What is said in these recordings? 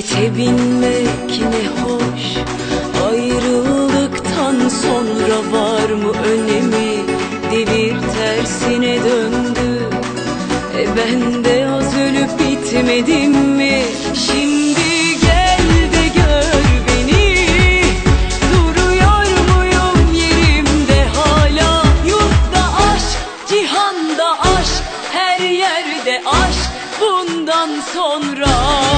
Bisiklete binmek ne hoş. Ayrılıktan sonra var mı önemi? Devir tersine döndü. E ben de az ölüp bitmedim mi? Şimdi gel de gör beni. Duruyor muyum yerimde? Hala Yurtta aşk, cihanda aşk Her yerde aşk. Bundan sonra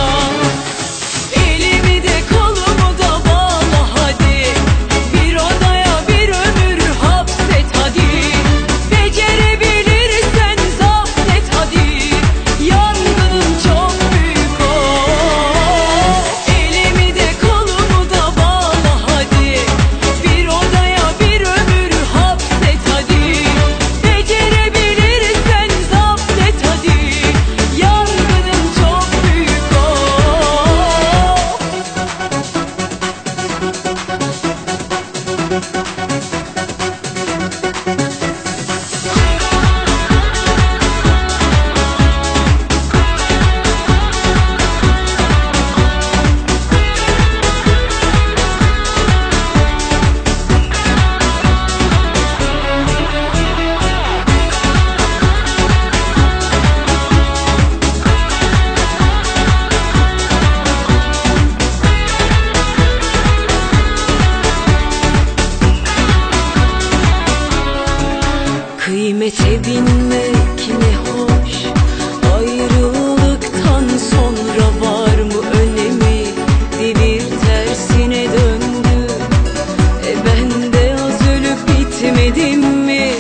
bitmedim mi